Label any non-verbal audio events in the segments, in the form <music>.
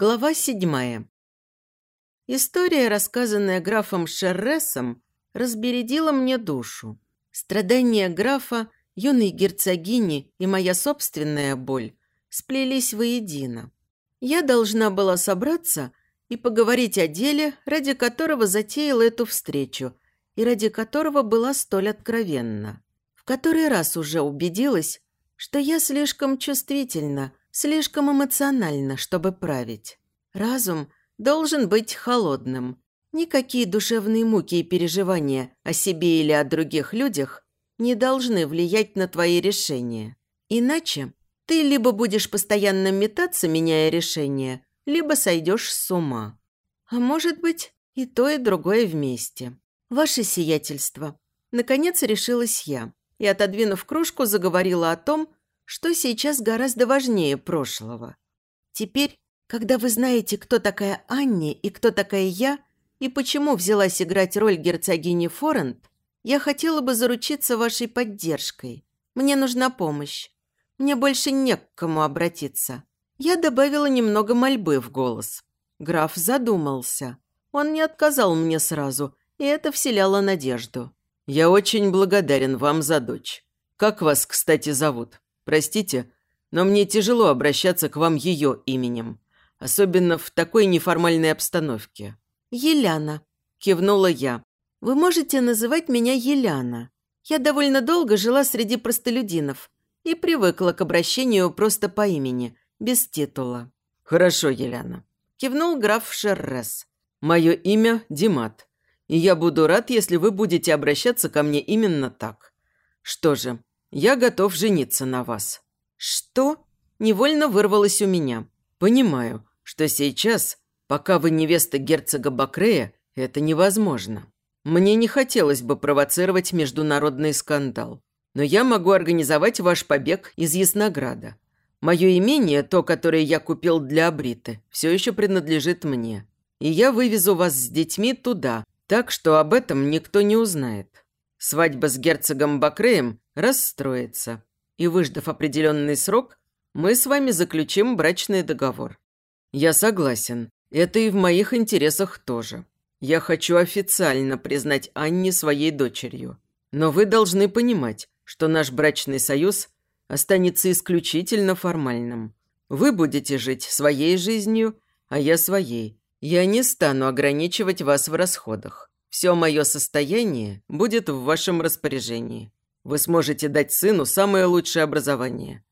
Глава седьмая. История, рассказанная графом Шерресом, разбередила мне душу. Страдания графа, юной герцогини и моя собственная боль сплелись воедино. Я должна была собраться и поговорить о деле, ради которого затеяла эту встречу и ради которого была столь откровенна. В который раз уже убедилась, что я слишком чувствительна слишком эмоционально, чтобы править. Разум должен быть холодным. Никакие душевные муки и переживания о себе или о других людях не должны влиять на твои решения. Иначе ты либо будешь постоянно метаться, меняя решение, либо сойдешь с ума. А может быть, и то, и другое вместе. Ваше сиятельство. Наконец решилась я и, отодвинув кружку, заговорила о том, что сейчас гораздо важнее прошлого. Теперь, когда вы знаете, кто такая Анни и кто такая я, и почему взялась играть роль герцогини Форент, я хотела бы заручиться вашей поддержкой. Мне нужна помощь. Мне больше не к кому обратиться. Я добавила немного мольбы в голос. Граф задумался. Он не отказал мне сразу, и это вселяло надежду. «Я очень благодарен вам за дочь. Как вас, кстати, зовут?» Простите, но мне тяжело обращаться к вам ее именем, особенно в такой неформальной обстановке». «Еляна», – кивнула я. «Вы можете называть меня Еляна. Я довольно долго жила среди простолюдинов и привыкла к обращению просто по имени, без титула». «Хорошо, Еляна», – кивнул граф Шеррес. «Мое имя Димат, и я буду рад, если вы будете обращаться ко мне именно так. Что же, я готов жениться на вас». «Что?» – невольно вырвалось у меня. «Понимаю, что сейчас, пока вы невеста герцога Бакрея, это невозможно. Мне не хотелось бы провоцировать международный скандал. Но я могу организовать ваш побег из Яснограда. Мое имение, то, которое я купил для Абриты, все еще принадлежит мне. И я вывезу вас с детьми туда, так что об этом никто не узнает. Свадьба с герцогом Бакреем расстроится. И, выждав определенный срок, мы с вами заключим брачный договор. Я согласен. Это и в моих интересах тоже. Я хочу официально признать Анни своей дочерью. Но вы должны понимать, что наш брачный союз останется исключительно формальным. Вы будете жить своей жизнью, а я своей. Я не стану ограничивать вас в расходах. Все мое состояние будет в вашем распоряжении. Вы сможете дать сыну самое лучшее образование.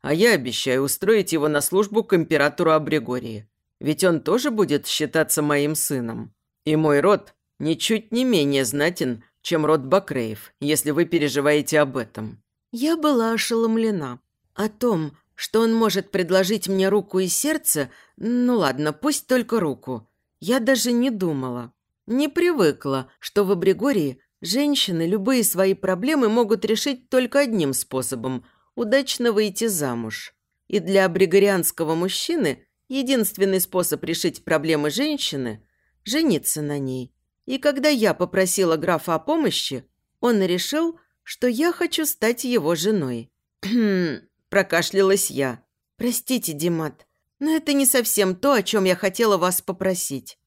А я обещаю устроить его на службу к императору Абригории. Ведь он тоже будет считаться моим сыном. И мой род ничуть не менее знатен, чем род Бакреев, если вы переживаете об этом». Я была ошеломлена. О том, что он может предложить мне руку и сердце, ну ладно, пусть только руку, я даже не думала. Не привыкла, что в Абригории женщины любые свои проблемы могут решить только одним способом – удачно выйти замуж. И для абригорианского мужчины единственный способ решить проблемы женщины – жениться на ней. И когда я попросила графа о помощи, он решил, что я хочу стать его женой. <clears throat> Прокашлялась я. «Простите, Димат, но это не совсем то, о чем я хотела вас попросить.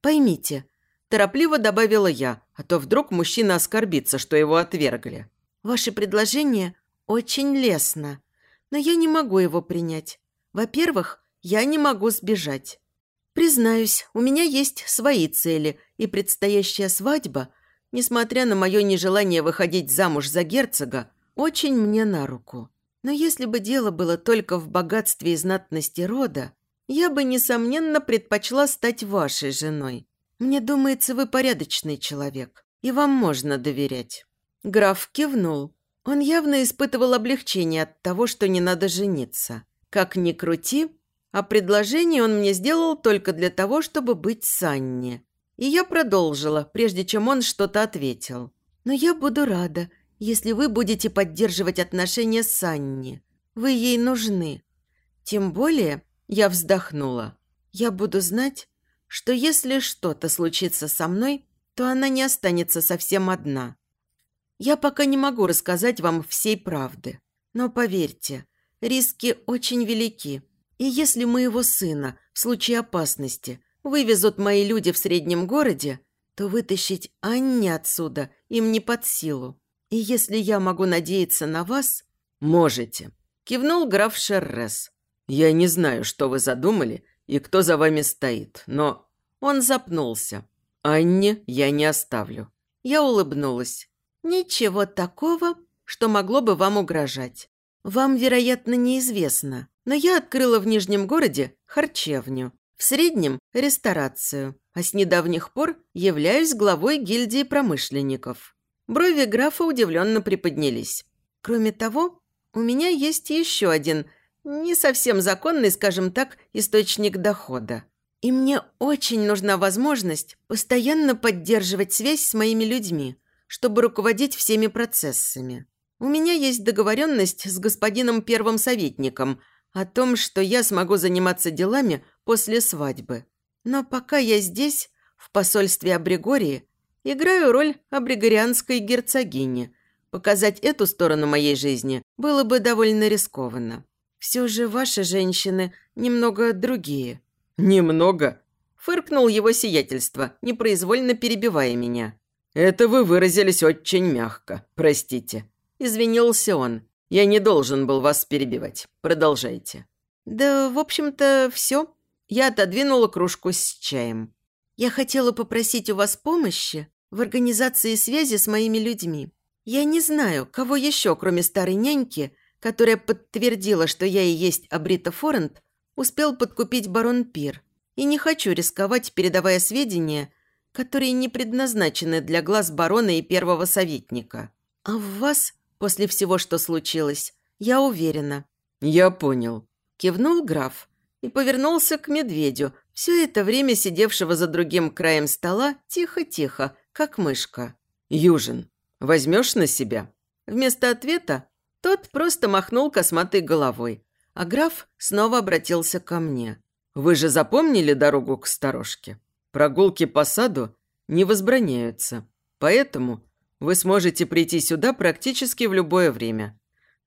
Поймите, Торопливо добавила я, а то вдруг мужчина оскорбится, что его отвергли. «Ваше предложение очень лестно, но я не могу его принять. Во-первых, я не могу сбежать. Признаюсь, у меня есть свои цели, и предстоящая свадьба, несмотря на мое нежелание выходить замуж за герцога, очень мне на руку. Но если бы дело было только в богатстве и знатности рода, я бы, несомненно, предпочла стать вашей женой. «Мне думается, вы порядочный человек, и вам можно доверять». Граф кивнул. Он явно испытывал облегчение от того, что не надо жениться. Как ни крути, а предложение он мне сделал только для того, чтобы быть с Анне. И я продолжила, прежде чем он что-то ответил. «Но я буду рада, если вы будете поддерживать отношения с Анне. Вы ей нужны. Тем более, я вздохнула. Я буду знать, что если что-то случится со мной, то она не останется совсем одна. Я пока не могу рассказать вам всей правды, но поверьте, риски очень велики, И если моего сына в случае опасности вывезут мои люди в среднем городе, то вытащить Анне отсюда им не под силу. И если я могу надеяться на вас...» «Можете», – кивнул граф Шеррес. «Я не знаю, что вы задумали и кто за вами стоит, но...» Он запнулся. «Анне я не оставлю». Я улыбнулась. «Ничего такого, что могло бы вам угрожать. Вам, вероятно, неизвестно, но я открыла в Нижнем городе харчевню, в среднем – ресторацию, а с недавних пор являюсь главой гильдии промышленников». Брови графа удивленно приподнялись. «Кроме того, у меня есть еще один, не совсем законный, скажем так, источник дохода. И мне очень нужна возможность постоянно поддерживать связь с моими людьми, чтобы руководить всеми процессами. У меня есть договоренность с господином первым советником о том, что я смогу заниматься делами после свадьбы. Но пока я здесь, в посольстве Абригории, играю роль абригорианской герцогини. Показать эту сторону моей жизни было бы довольно рискованно. Все же ваши женщины немного другие. «Немного?» – фыркнул его сиятельство, непроизвольно перебивая меня. «Это вы выразились очень мягко, простите». Извинился он. «Я не должен был вас перебивать. Продолжайте». «Да, в общем-то, все». Я отодвинула кружку с чаем. «Я хотела попросить у вас помощи в организации связи с моими людьми. Я не знаю, кого еще, кроме старой няньки, которая подтвердила, что я и есть Абрита Форент, успел подкупить барон Пир. И не хочу рисковать, передавая сведения, которые не предназначены для глаз барона и первого советника. А в вас, после всего, что случилось, я уверена». «Я понял», – кивнул граф и повернулся к медведю, все это время сидевшего за другим краем стола, тихо-тихо, как мышка. «Южин, возьмешь на себя?» Вместо ответа тот просто махнул косматой головой, а граф снова обратился ко мне. «Вы же запомнили дорогу к сторожке? Прогулки по саду не возбраняются, поэтому вы сможете прийти сюда практически в любое время.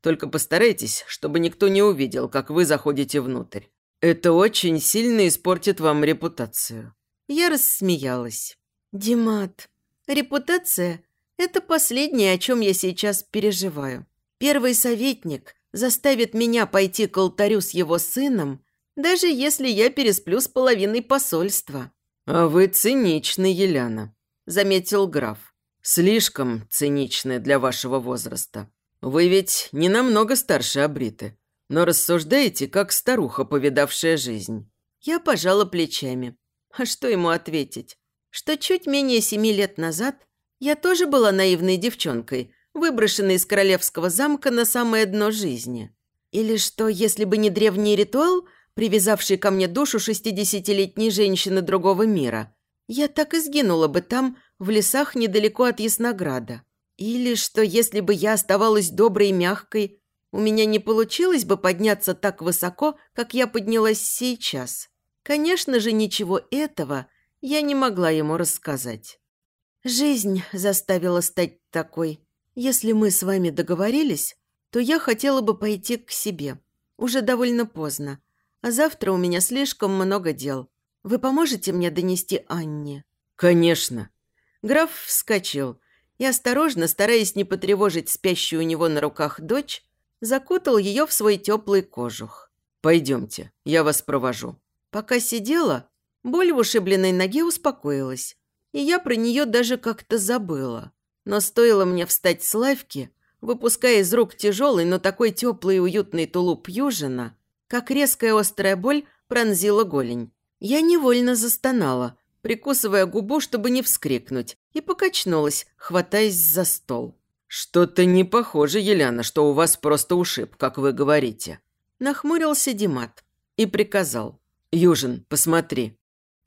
Только постарайтесь, чтобы никто не увидел, как вы заходите внутрь. Это очень сильно испортит вам репутацию». Я рассмеялась. «Димат, репутация – это последнее, о чем я сейчас переживаю. Первый советник заставит меня пойти к алтарю с его сыном, даже если я пересплю с половиной посольства». «А вы циничны, Еляна», – заметил граф. «Слишком циничны для вашего возраста. Вы ведь не намного старше Абриты, но рассуждаете, как старуха, повидавшая жизнь». Я пожала плечами. А что ему ответить? Что чуть менее семи лет назад я тоже была наивной девчонкой, выброшенный из королевского замка на самое дно жизни. Или что, если бы не древний ритуал, привязавший ко мне душу шестидесятилетней женщины другого мира, я так и сгинула бы там, в лесах недалеко от Яснограда. Или что, если бы я оставалась доброй и мягкой, у меня не получилось бы подняться так высоко, как я поднялась сейчас. Конечно же, ничего этого я не могла ему рассказать. Жизнь заставила стать такой, если мы с вами договорились, то я хотела бы пойти к себе. Уже довольно поздно. А завтра у меня слишком много дел. Вы поможете мне донести Анне?» «Конечно». Граф вскочил и, осторожно, стараясь не потревожить спящую у него на руках дочь, закутал ее в свой теплый кожух. «Пойдемте, я вас провожу». Пока сидела, боль в ушибленной ноге успокоилась, и я про нее даже как-то забыла. Но стоило мне встать с лавки, выпуская из рук тяжелый, но такой теплый и уютный тулуп Южина, как резкая острая боль пронзила голень. Я невольно застонала, прикусывая губу, чтобы не вскрикнуть, и покачнулась, хватаясь за стол. «Что-то не похоже, Еляна, что у вас просто ушиб, как вы говорите». Нахмурился Димат и приказал. «Южин, посмотри».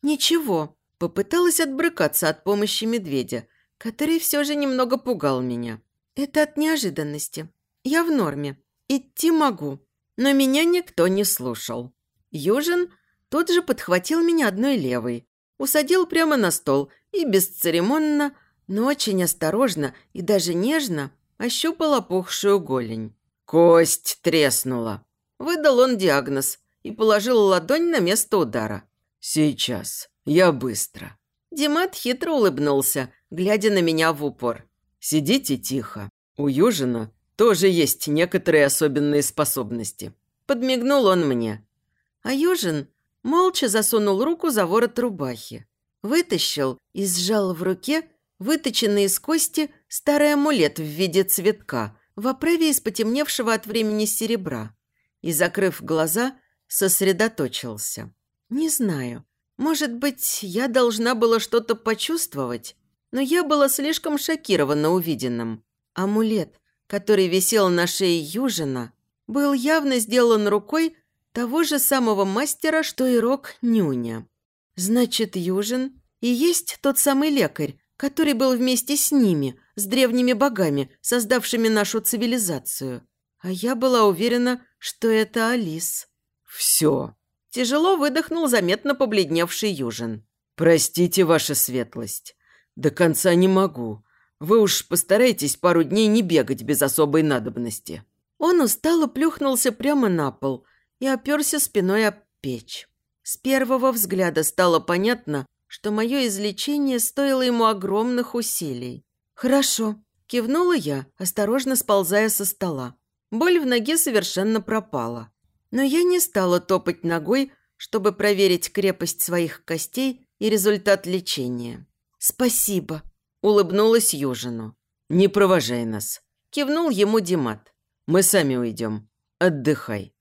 «Ничего». Попыталась отбрыкаться от помощи медведя, который все же немного пугал меня. Это от неожиданности. Я в норме. Идти могу. Но меня никто не слушал. Южин тут же подхватил меня одной левой, усадил прямо на стол и бесцеремонно, но очень осторожно и даже нежно ощупал опухшую голень. «Кость треснула», – выдал он диагноз и положил ладонь на место удара. «Сейчас. Я быстро». Димат хитро улыбнулся, глядя на меня в упор. «Сидите тихо. У Южина тоже есть некоторые особенные способности». Подмигнул он мне. А Южин молча засунул руку за ворот рубахи. Вытащил и сжал в руке выточенный из кости старый амулет в виде цветка в оправе из потемневшего от времени серебра. И, закрыв глаза, сосредоточился. Не знаю, может быть, я должна была что-то почувствовать, но я была слишком шокирована увиденным. Амулет, который висел на шее Южина, был явно сделан рукой того же самого мастера, что и Рок Нюня. Значит, Южин и есть тот самый лекарь, который был вместе с ними, с древними богами, создавшими нашу цивилизацию. А я была уверена, что это Алис. «Все». Тяжело выдохнул заметно побледневший Южин. «Простите, ваша светлость. До конца не могу. Вы уж постарайтесь пару дней не бегать без особой надобности». Он устало плюхнулся прямо на пол и оперся спиной об печь. С первого взгляда стало понятно, что мое излечение стоило ему огромных усилий. «Хорошо», – кивнула я, осторожно сползая со стола. Боль в ноге совершенно пропала. Но я не стала топать ногой, чтобы проверить крепость своих костей и результат лечения. «Спасибо», – улыбнулась Южину. «Не провожай нас», – кивнул ему Димат. «Мы сами уйдем. Отдыхай».